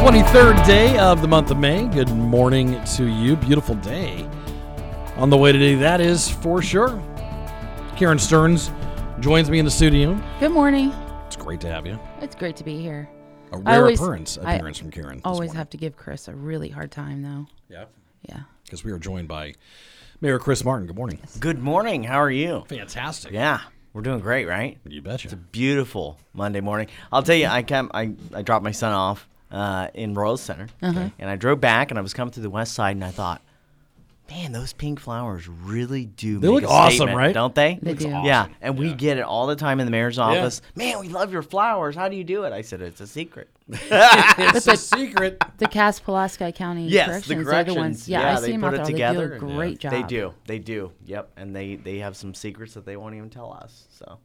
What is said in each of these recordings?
23rd day of the month of May. Good morning to you. Beautiful day on the way today. That is for sure. Karen Stearns joins me in the studio. Good morning. It's great to have you. It's great to be here. A I rare always- appearance, I appearance from Karen. this Always have to give Chris a really hard time, though. Yeah. Yeah. Because we are joined by Mayor Chris Martin. Good morning. Good morning. How are you? Fantastic. Yeah, we're doing great, right? You betcha. It's a beautiful Monday morning. I'll tell you, I came, I, I dropped my son off uh, in Royal Center, and I drove back, and I was coming through the west side, and I thought, man, those pink flowers really do. They make look a awesome, statement, right? Don't they? They do. Yeah, and we get it all the time in the mayor's office. Man, we love your flowers. How do you do it? I said, it's a secret. it's a secret. The Cass Pulaski County Yes, corrections, the they're corrections. the ones. Yeah, I see they them put out it there. together. They do a and- great job. They do. They do. Yep. And they they have some secrets that they won't even tell us. So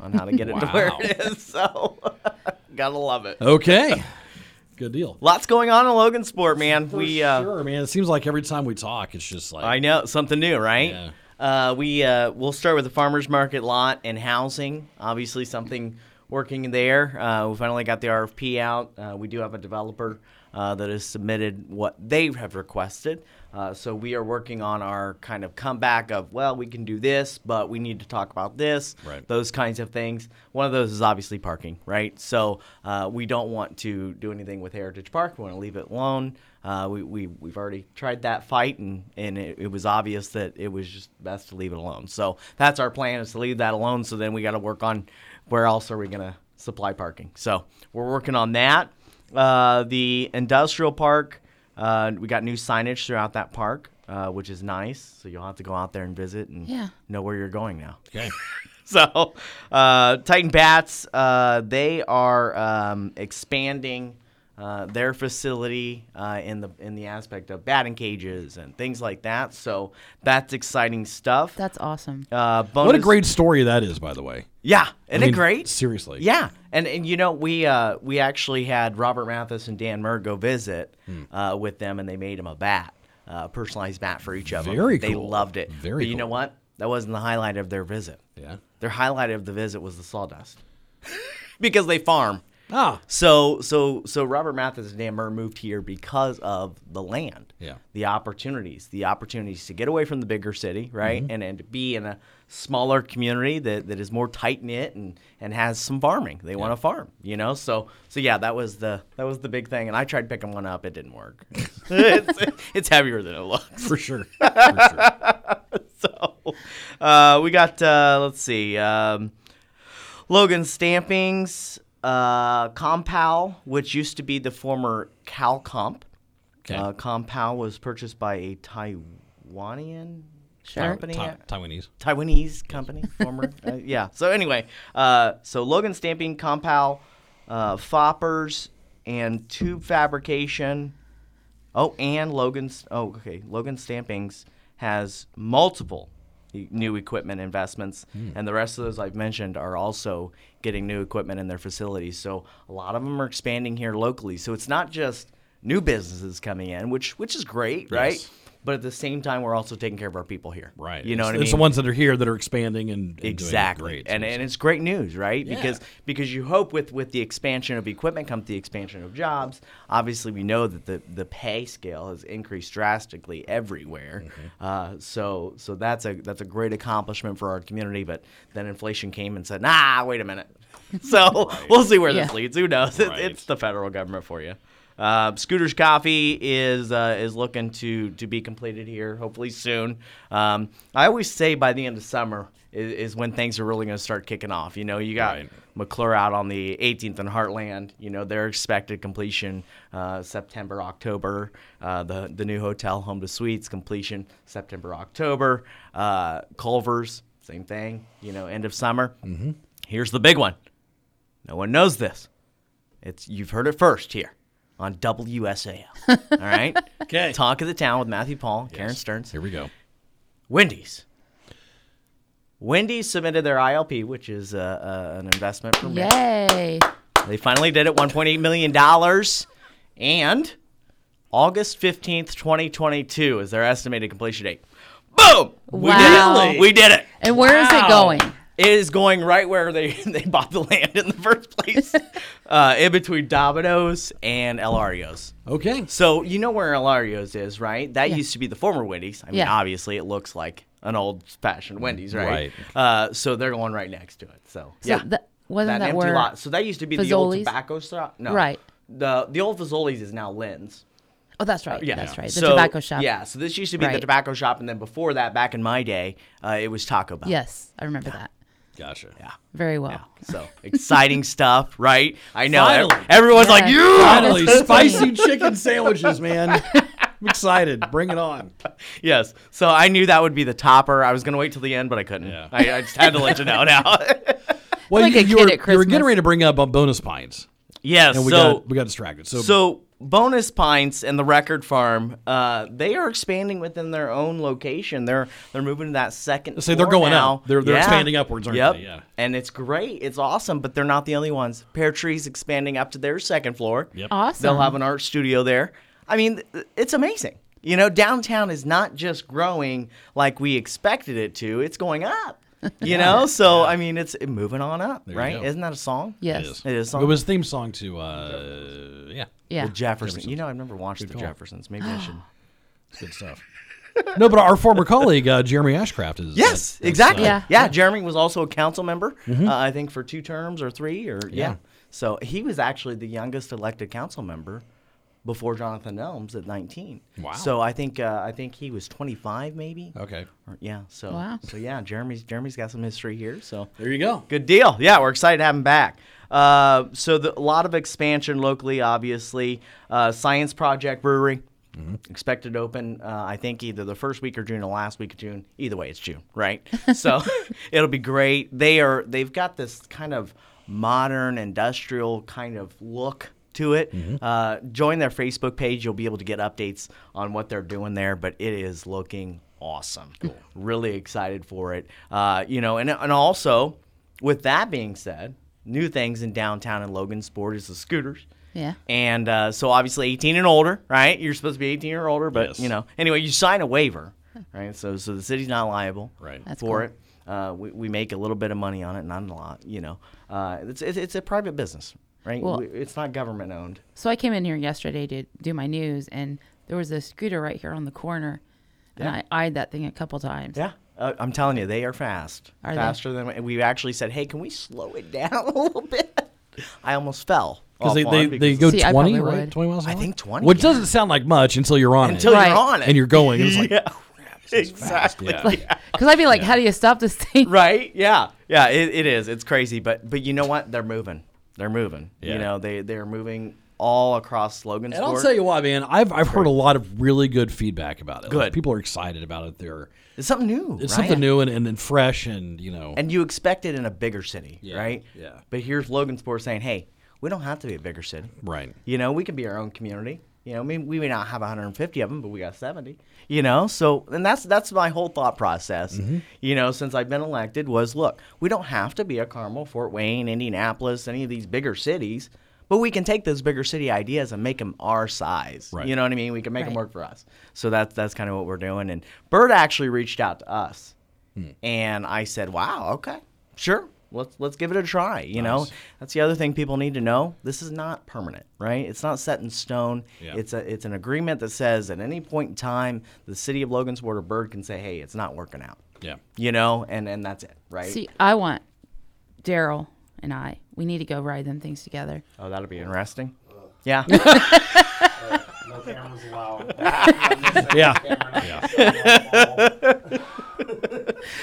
on how to get it to where it is. So gotta love it. Okay. Good deal. Lots going on in Logansport, man. For we uh, sure, man. It seems like every time we talk, it's just like I know something new, right? Yeah. Uh, we uh, we'll start with the farmers market lot and housing. Obviously, something working there. Uh, we finally got the RFP out. Uh, we do have a developer uh, that has submitted what they have requested. Uh, so we are working on our kind of comeback of well, we can do this, but we need to talk about this. Right. Those kinds of things. One of those is obviously parking, right? So uh, we don't want to do anything with Heritage Park. We want to leave it alone. Uh, we, we, we've already tried that fight, and, and it, it was obvious that it was just best to leave it alone. So that's our plan is to leave that alone. So then we got to work on where else are we going to supply parking. So we're working on that. Uh, the industrial park, uh, we got new signage throughout that park, uh, which is nice. So you'll have to go out there and visit and Yeah. know where you're going now. okay. So, uh, Titan Bats, uh, they are um, expanding uh, their facility uh, in the in the aspect of batting cages and things like that. So that's exciting stuff. That's awesome. Uh, What a great story that is, by the way. yeah, isn't I mean, it great? Seriously. Yeah, and and you know we uh, we actually had Robert Mathis and Dan Murr go visit Hmm. uh, with them, and they made him a bat, uh, personalized bat for each of them. Very They loved it. Very But you know what? That wasn't the highlight of their visit. Yeah. Their highlight of the visit was the sawdust, because they farm. Ah. So so so Robert Mathis and Dan Murr moved here because of the land, Yeah. the opportunities, the opportunities to get away from the bigger city, right, and and to be in a smaller community that, that is more tight knit and and has some farming. They want to farm, you know. So so yeah, that was the that was the big thing. And I tried picking one up, it didn't work. it's, it's heavier than it looks. For sure. For sure. so uh, we got uh, let's see um, logan stampings uh, compal which used to be the former calcomp Okay. uh, compal was purchased by a taiwanian Sure. company Tai- Taiwanese. Taiwanese company, former. uh, yeah. So anyway, uh, so Logan Stamping, Compal, uh, Foppers, and Tube Fabrication. Oh, and Logan's. Oh, okay. Logan Stampings has multiple new equipment investments, hmm. and the rest of those I've mentioned are also getting new equipment in their facilities. So a lot of them are expanding here locally. So it's not just new businesses coming in, which which is great, right? Yes. But at the same time, we're also taking care of our people here. Right. You know it's, what I mean? It's the ones that are here that are expanding and, and doing exactly. great. and So and it's great news, right? Yeah. Because because you hope with with the expansion of equipment comes the expansion of jobs. Obviously, we know that the the pay scale has increased drastically everywhere. Mm-hmm. Uh, so so that's a that's a great accomplishment for our community. But then inflation came and said, Nah, wait a minute. So we'll see where this leads. Who knows? It- it's the federal government for you. Uh, Scooters Coffee is uh, is looking to to be completed here, hopefully soon. Um, I always say by the end of summer is, is when things are really going to start kicking off. You know, you got Right. McClure out on the 18th in Heartland. You know, their expected completion uh, September October. Uh, the the new hotel Home2 Suites completion September October. Uh, Culver's same thing. You know, end of summer. Mm-hmm. Here's the big one. No one knows this. It's you've heard it first here. On WSAL. All right. Okay. Talk of the town with Matthew Paul, Karen Stearns. Here we go. Wendy's. Wendy's submitted their ILP, which is uh, uh, an investment permit. Yay. They finally did it, $1.8 million. And August 15th, 2022 is their estimated completion date. Boom! We Wow. did it. We did it. And where is Wow. it going? It is going right where they, they bought the land in the first place, uh, in between Domino's and El Ario's. Okay. So you know where El Ario's is, right? That Yeah. used to be the former Wendy's. I mean, Yeah. obviously it looks like an old-fashioned Wendy's, right? Right. Uh, so they're going right next to it. So, So yeah, that- wasn't that empty where- lot. So that used to be the old Fazoli's? tobacco shop. No, Right. The the old Fazoli's is now Lynn's. Oh, that's right. Yeah, That's right. The So- tobacco shop. Yeah, so this used to be the Right. tobacco shop, and then before that, back in my day, uh, it was Taco Bell. Yes, I remember that Gotcha. Yeah. very well. Yeah. So exciting stuff, right? I know. Finally. ev- Everyone's like, you. Finally, spicy chicken sandwiches, man. I'm excited. Bring it on. Yes. So I knew that would be the topper. I was gonna wait till the end, but I couldn't. Yeah. I, I just had to let you know now. Well, Like you, a you were, at you were getting ready to bring up um, Bonus Pints, yes. and we so got we got distracted. So, So Bonus Pints and the Record Farm, uh, they are expanding within their own location. They're they're moving to that second. Say they're going now. up. They're- they're expanding upwards, aren't yep. they? Yeah. And it's great. It's awesome. But they're not the only ones. Pear Tree's expanding up to their second floor. Yep. Awesome. They'll have an art studio there. I mean, it's amazing. You know, downtown is not just growing like we expected it to. It's going up. You know, so I mean, it's moving on up, There right? Isn't that a song? Yes. it is. It is a song. It was theme song to uh, yeah, Yeah. The Jefferson. You know, I've never watched the call. Jeffersons. Maybe I should. It's good stuff. no, but our former colleague uh, Jeremy Ashcraft is Yes, that's, exactly. uh, yeah. Yeah. Jeremy was also a council member, uh, I think, for two terms or three, or yeah. Yeah. So he was actually the youngest elected council member before Jonathan Elms at 19. Wow. So I think uh, I think he was 25, maybe. okay, Or, yeah. So Wow. so yeah, Jeremy's Jeremy's got some history here. So there you go. Good deal. Yeah, we're excited to have him back. Uh, so the, a lot of expansion locally, obviously. Uh, Science Project Brewery expected to open. Uh, I think either the first week or June, or last week of June. Either way, it's June, right? so it'll be great. They are. They've got this kind of modern industrial kind of look to it. Uh, join their Facebook page. You'll be able to get updates on what they're doing there. But it is looking awesome. Really excited for it. Uh, you know, and and also with that being said, new things in downtown and Logansport is the scooters. Yeah. And uh, so obviously 18 and older, right? You're supposed to be 18 or older, but Yes. you know, anyway, you sign a waiver, right? So so the city's not liable Right. That's for cool. it. Uh, we, we make a little bit of money on it, not a lot, you know. Uh, it's, it's it's a private business, right? Well- it's not government owned. So I came in here yesterday to do my news, and there was a scooter right here on the corner, and I eyed that thing a couple times. Yeah. Uh, I'm telling you, they are fast. Are they? Faster than we actually said, hey, can we slow it down a little bit? I almost fell. Because off they, one they, they go See, 20, right? 20 miles an I hour? think 20, Which yeah. doesn't sound like much until you're on until it. Right. you're on it. And you're going. It's like, yeah. exactly. Yeah. Because I'd be like, how do you stop this thing? right? Yeah, yeah. It, it is. It's crazy, but but you know what? They're moving. They're moving. Yeah. You know, they they're moving all across Logansport. And I'll tell you why, man. I've I've heard a lot of really good feedback about it. Like, Good. people are excited about it. They're it's something new. it's right? something new and, and, and fresh, and you know, And you expect it in a bigger city, Yeah, right? yeah. But here's Logansport saying, "Hey, we don't have to be a bigger city. right. You know, we can be our own community. You know, I mean, we may not have 150 of them, but we got 70. You know, so and that's that's my whole thought process. Mm-hmm. You know, since I've been elected, was look, we don't have to be a Carmel, Fort Wayne, Indianapolis, any of these bigger cities, but we can take those bigger city ideas and make them our size. Right. You know what I mean? We can make them work for us. So that's that's kind of what we're doing. And Bird actually reached out to us, Hmm. and I said, "Wow, okay, sure." Let's let's give it a try. You know, that's the other thing people need to know. This is not permanent, right? It's not set in stone. Yeah. It's a it's an agreement that says at any point in time the city of Logansport or Bird can say, "Hey, it's not working out." Yeah. You know, and and that's it, right? See, I want Daryl and I. We need to go ride them things together. oh, that'll be interesting. Yeah. No cameras allowed. Yeah.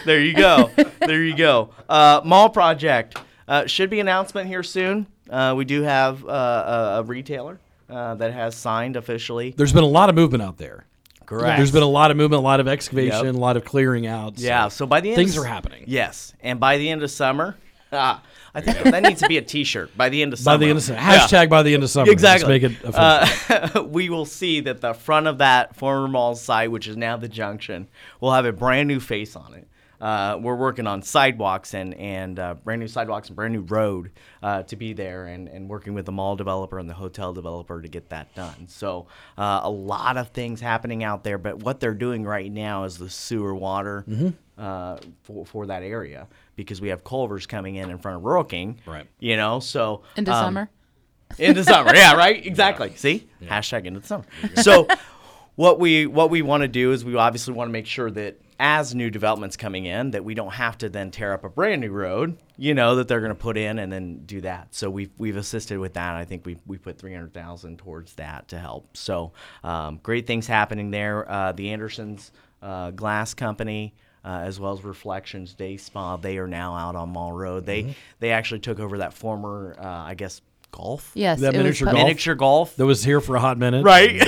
there you go. there you go. Uh, mall project uh, should be announcement here soon. Uh, we do have uh, a, a retailer uh, that has signed officially. There's been a lot of movement out there. Correct. There's been a lot of movement, a lot of excavation, Yep. a lot of clearing out. so Yeah, so by the end things of, are happening. Yes, and by the end of summer, Ah, I think that needs to be a T-shirt by the end of By summer. the end of summer. Yeah. Hashtag by the end of summer. Let's Exactly. make it official. Uh, we will see that the front of that former mall site, which is now the junction, will have a brand new face on it. Uh, we're working on sidewalks and and uh, brand new sidewalks and brand new road uh, to be there, and, and working with the mall developer and the hotel developer to get that done. So uh, a lot of things happening out there, but what they're doing right now is the sewer water uh, for for that area because we have Culvers coming in in front of Rural King. Right. You know, so Into um, summer. into summer yeah right exactly see hashtag into the summer so what we what we want to do is we obviously want to make sure that as new developments coming in that we don't have to then tear up a brand new road you know that they're going to put in and then do that so we've we've assisted with that i think we we put 300000 towards that to help so um, great things happening there uh, the andersons uh, glass company uh, as well as Reflections Day Spa. They are now out on Mall Road. They they actually took over that former, uh, I guess, golf. Yes. That miniature golf? Miniature golf. That was here for a hot minute. Right.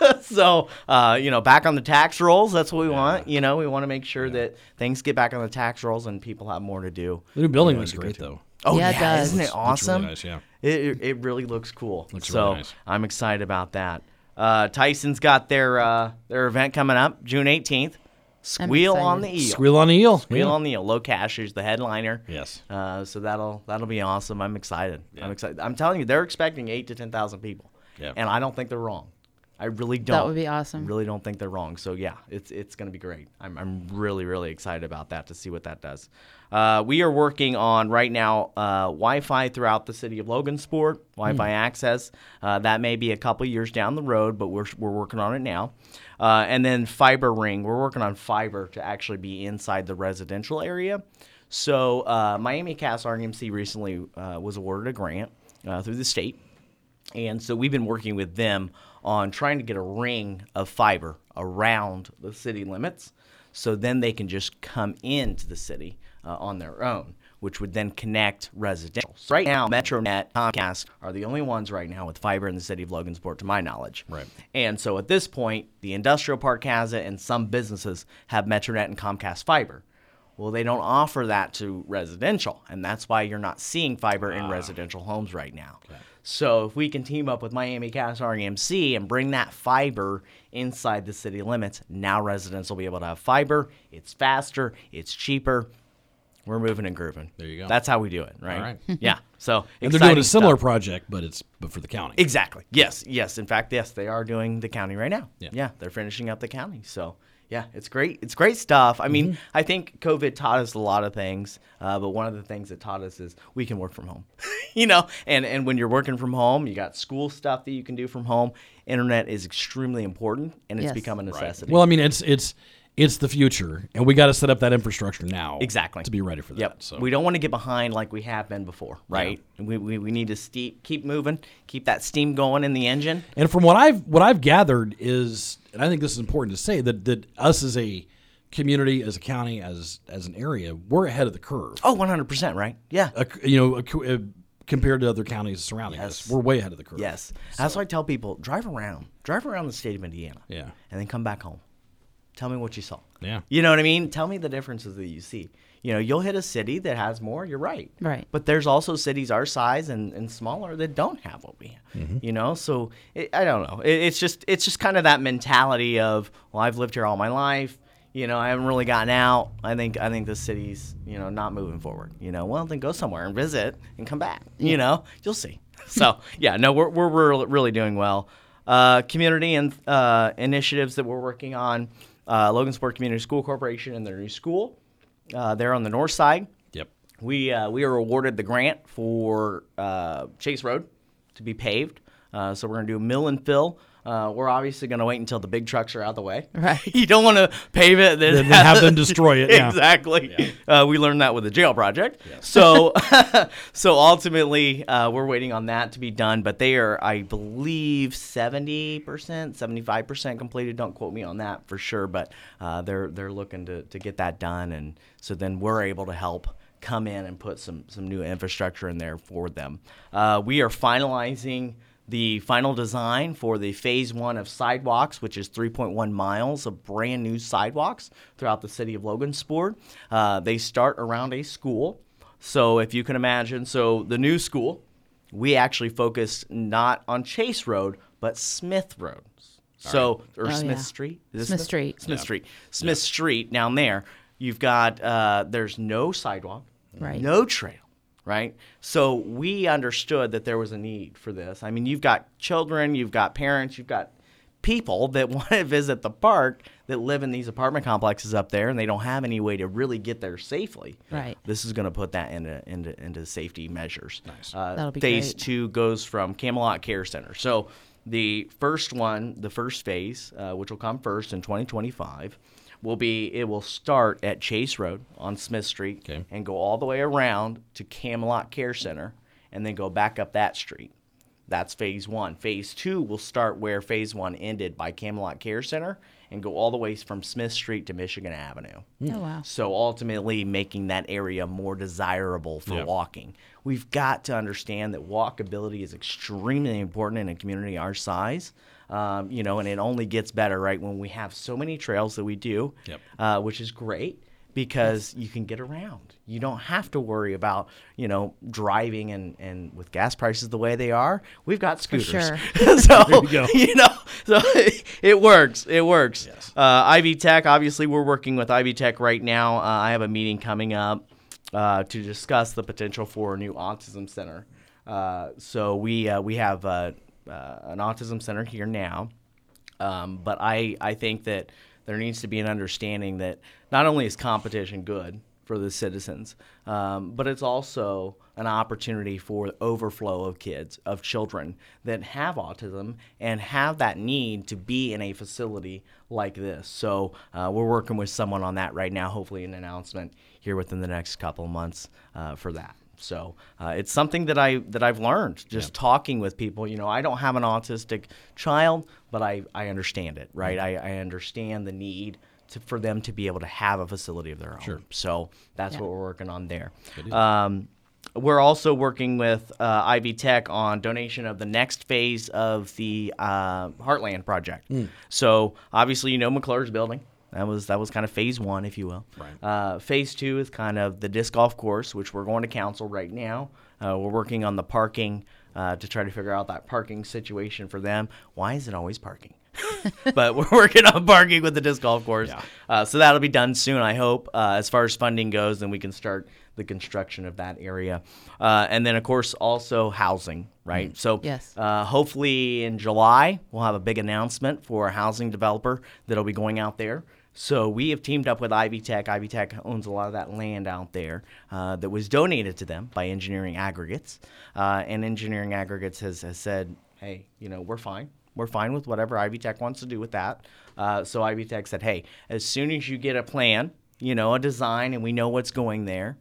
so, uh, you know, back on the tax rolls. That's what we want. You know, we want to make sure that things get back on the tax rolls and people have more to do. The new building You know, looks great though. Oh Yeah, yeah, it does. isn't it Looks- looks awesome? really nice, yeah. It, it, it really looks cool. Looks so really nice. I'm excited about that. Uh, Tyson's got their uh, their event coming up June 18th. Squeal on the excited. eel. Squeal on the eel. Squeal Yeah. on the eel. LOCASH is the headliner. Yes. Uh, so that'll that'll be awesome. I'm excited. I'm excited. I'm telling you, they're expecting eight to ten thousand people. Yeah. And I don't think they're wrong. I really don't. That would be awesome. Really don't think they're wrong. So yeah, it's it's gonna be great. I'm I'm really really excited about that to see what that does. Uh, we are working on right now uh, Wi-Fi throughout the city of Logansport, Wi-Fi access. Uh, that may be a couple years down the road, but we're we're working on it now. Uh, and then fiber ring. We're working on fiber to actually be inside the residential area. So uh, Miami-Cass REMC recently uh, was awarded a grant uh, through the state. And so we've been working with them on trying to get a ring of fiber around the city limits so then they can just come into the city uh, on their own, which would then connect residential. So right now, MetroNet, Comcast are the only ones right now with fiber in the city of Logansport, to my knowledge. Right. And so at this point, the industrial park has it, and some businesses have MetroNet and Comcast fiber. Well, they don't offer that to residential, and that's why you're not seeing fiber in residential homes right now. So if we can team up with Miami-Cass REMC and bring that fiber inside the city limits, now residents will be able to have fiber. It's faster, it's cheaper. We're moving and grooving. There you go. That's how we do it, right? All right. yeah. So And they're doing a similar stuff. project, but it's but for the county. Exactly. Yes. Yes. In fact, yes, they are doing the county right now. Yeah. Yeah. they're finishing up the county. So yeah, it's great. It's great stuff. I Mm-hmm. mean, I think COVID taught us a lot of things, uh, but one of the things it taught us is we can work from home. you know, and and when you're working from home, you got school stuff that you can do from home. Internet is extremely important, and it's Yes. become a necessity. Well, I mean, it's it's it's the future, and we got to set up that infrastructure now. Exactly. To be ready for that. Yep. So We don't want to get behind like we have been before, right? We, we, we need to ste- keep moving, keep that steam going in the engine. And from what I've what I've gathered is, and I think this is important to say that that us as a community, as a county, as as an area, we're ahead of the curve. Oh, 100%, right? Yeah. Uh, you know, uh, compared to other counties surrounding us, we're way ahead of the curve. Yes. That's why I tell people drive around, drive around the state of Indiana. Yeah. And then come back home. Tell me what you saw. Yeah. You know what I mean? Tell me the differences that you see. You know, you'll hit a city that has more, you're right. Right. But there's also cities our size and, and smaller that don't have what we have. Mm-hmm. You know, so it, I don't know. It, it's just it's just kind of that mentality of, well, I've lived here all my life. You know, I haven't really gotten out. I think I think the city's, you know, not moving forward. You know, well then go somewhere and visit and come back. You know, you'll see. So yeah, no, we're we're, we're really doing well. Uh, community and uh, initiatives that we're working on. Uh, Logansport Community School Corporation and their new school. Uh, they're on the north side. Yep. We uh, we are awarded the grant for uh, Chase Road to be paved. Uh, so we're gonna do a mill and fill. Uh, we're obviously gonna wait until the big trucks are out of the way. Right. you don't want to pave it, then, Then have them destroy it, yeah. exactly. Uh, we learned that with the jail project. So so ultimately, uh, we're waiting on that to be done. But they are, I believe, seventy percent, seventy five percent completed. Don't quote me on that for sure, but uh, they're they're looking to to get that done, and so then we're able to help come in and put some some new infrastructure in there for them. Uh, we are finalizing the final design for the phase one of sidewalks, which is 3.1 miles of brand new sidewalks throughout the city of Logansport. Uh, they start around a school. So if you can imagine, so the new school, we actually focused not on Chase Road, but Smith Road. So, or Oh, Smith yeah. Street? Is it Smith Street. Smith Street. Smith Street down there. You've got, uh, there's no sidewalk, Right. no trail, right? So we understood that there was a need for this. I mean, you've got children, you've got parents, you've got people that want to visit the park that live in these apartment complexes up there and they don't have any way to really get there safely. Right. This is going to put that into into, into safety measures. Nice. Uh, That'll be phase great. two goes from Camelot Care Center. So the first one, the first phase, uh, which will come first in 2025, will be it will start at Chase Road on Smith Street Okay. and go all the way around to Camelot Care Center and then go back up that street. That's phase one. Phase two will start where phase one ended by Camelot Care Center and go all the way from Smith Street to Michigan Avenue. Oh wow. So ultimately, making that area more desirable for Yep. walking. We've got to understand that walkability is extremely important in a community our size. Um, you know, and it only gets better, right, when we have so many trails that we do, Yep. uh, which is great because you can get around. You don't have to worry about, you know, driving and, and with gas prices the way they are, we've got scooters. sure. so, you go. you know, so it works. It works. Yes. Uh, Ivy Tech, obviously, we're working with Ivy Tech right now. Uh, I have a meeting coming up uh, to discuss the potential for a new autism center. Uh, so we uh, we have uh, uh, an autism center here now, um, but I I think that there needs to be an understanding that not only is competition good for the citizens, um, but it's also an opportunity for overflow of kids, of children that have autism and have that need to be in a facility like this. So uh, we're working with someone on that right now. Hopefully, an announcement here within the next couple of months uh, for that. So uh, it's something that I that I've learned just talking with people. You know, I don't have an autistic child, but I, I understand it, right? I, I understand the need to, for them to be able to have a facility of their own. Sure. So that's Yeah. what we're working on there. Um, we're also working with uh, Ivy Tech on donation of the next phase of the uh, Heartland project. So obviously, you know McClure's building. That was that was kind of phase one, if you will. Right. Uh, phase two is kind of the disc golf course, which we're going to council right now. Uh, we're working on the parking uh, to try to figure out that parking situation for them. Why is it always parking? but we're working on parking with the disc golf course. Yeah. Uh, so that'll be done soon, I hope. Uh, as far as funding goes, then we can start the construction of that area. Uh, and then, of course, also housing, right? So Yes. uh, hopefully in July, we'll have a big announcement for a housing developer that'll be going out there. So we have teamed up with Ivy Tech. Ivy Tech owns a lot of that land out there uh, that was donated to them by Engineering Aggregates. Uh, and Engineering Aggregates has, has said, hey, you know, we're fine. We're fine with whatever Ivy Tech wants to do with that. Uh, so Ivy Tech said, hey, as soon as you get a plan, you know, a design, and we know what's going there,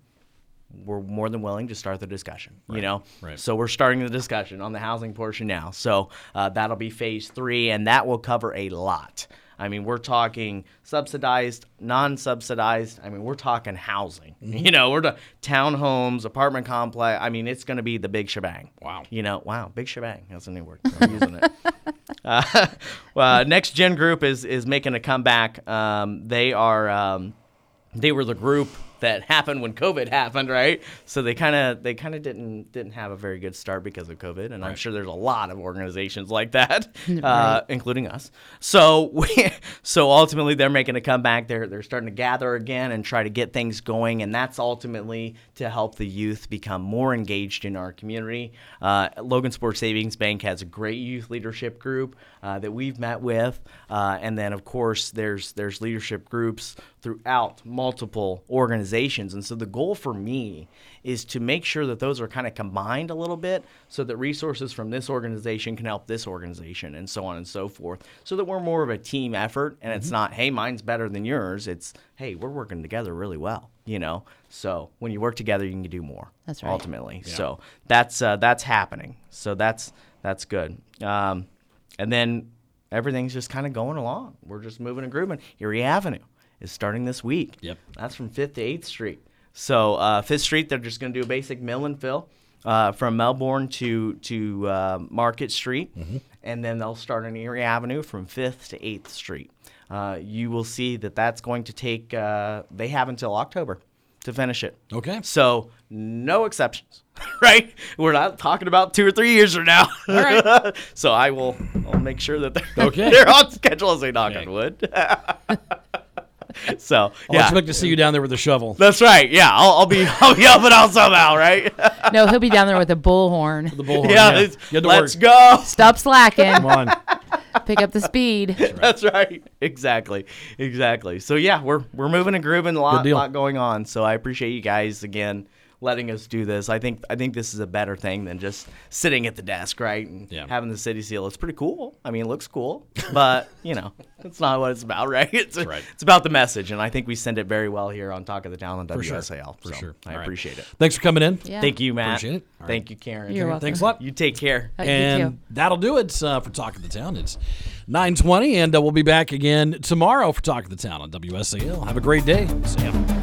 we're more than willing to start the discussion. You know, right. so we're starting the discussion on the housing portion now. So uh, that'll be phase three, and that will cover a lot. I mean, we're talking subsidized, non-subsidized. I mean, we're talking housing. You know, we're the townhomes, apartment complex. I mean, it's going to be the big shebang. Wow. You know, wow, big shebang. That's a new word. I'm using it. Uh, well, Next Gen Group is is making a comeback. Um, they are um, they were the group that happened when COVID happened, right? So they kind of they kind of didn't didn't have a very good start because of COVID, and I'm sure there's a lot of organizations like that, uh, including us. So we, so ultimately they're making a comeback. They're they're starting to gather again and try to get things going, and that's ultimately to help the youth become more engaged in our community. Uh, Logan Sports Savings Bank has a great youth leadership group uh, that we've met with, uh, and then of course there's there's leadership groups throughout multiple organizations. And so the goal for me is to make sure that those are kind of combined a little bit so that resources from this organization can help this organization and so on and so forth. So that we're more of a team effort and it's not, hey, mine's better than yours. It's, hey, we're working together really well, you know? So when you work together, you can do more. That's right. Ultimately. So that's uh, that's happening. So that's that's good. Um, and then everything's just kind of going along. We're just moving and grooving. Erie Avenue is starting this week. Yep. That's from 5th to 8th Street. So uh, 5th Street, they're just going to do a basic mill and fill uh, from Melbourne to to uh, Market Street, and then they'll start on Erie Avenue from 5th to 8th Street. Uh, you will see that that's going to take. Uh, they have until October to finish it. Okay. So no exceptions, right? We're not talking about two or three years from now. All right. so I will. I'll make sure that they're Okay. they're on schedule as they knock Okay. on wood. so I'll yeah, expect to see you down there with a shovel. that's right. Yeah, I'll, I'll be I'll be helping out somehow, right? No, he'll be down there with a bullhorn. The bullhorn. yeah, yeah. it's- Get to let's work. go. Stop slacking. Come on. Pick up the speed. That's right. Exactly. Exactly. So yeah, we're we're moving and grooving. A lot, deal. lot going on. So I appreciate you guys again letting us do this. I think I think this is a better thing than just sitting at the desk, right? And Yeah. having the city seal. It's pretty cool. I mean, it looks cool, but you know, it's not what it's about, right? It's right. it's about the message, and I think we send it very well here on Talk of the Town on sure. WSAL. For So sure. I All right. appreciate it. Thanks for coming in. Yeah. Thank you, Matt. Appreciate it. All right. Thank you, Karen. You're welcome. Thanks a lot. You take care. Uh, you and too. that'll do it uh, for Talk of the Town. It's 920, and uh, we'll be back again tomorrow for Talk of the Town on WSAL. Have a great day. See ya.